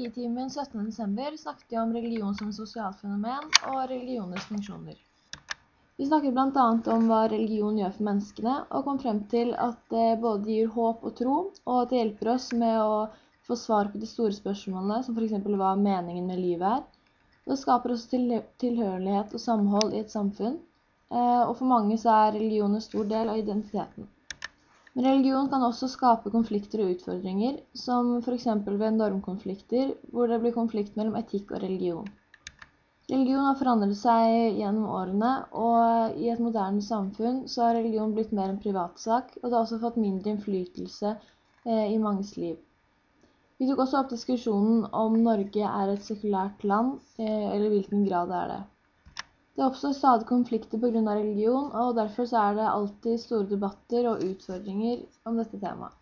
Biologitimen 17.12. snakket vi om religion som sosialt fenomen og religionens funksjoner. Vi snakket blant annet om hva religion gjør for menneskene, og kom frem til at det både gir håp og tro, og at det hjelper oss med å få svar på de store spørsmålene, som for eksempel hva meningen med livet er. Det skaper også tilhørighet og samhold i et samfunn, eh, og for mange så er religion en stor del av identiteten. Men religion kan også skape konflikter og utfordringer, som for eksempel ved normkonflikter, hvor det blir konflikt mellom etikk og religion. Religion har forandret seg gjennom årene, og i et moderne samfunn så har religion blitt mer en privatsak, og det har også fått mindre innflytelse eh, i manges liv. Vi tok også opp diskusjonen om Norge er et sekulært land, eh, eller hvilken grad det er det. Det oppstår stadig konflikter på grunn av religion, og derfor er det alltid store debatter og utfordringer om dette temaet.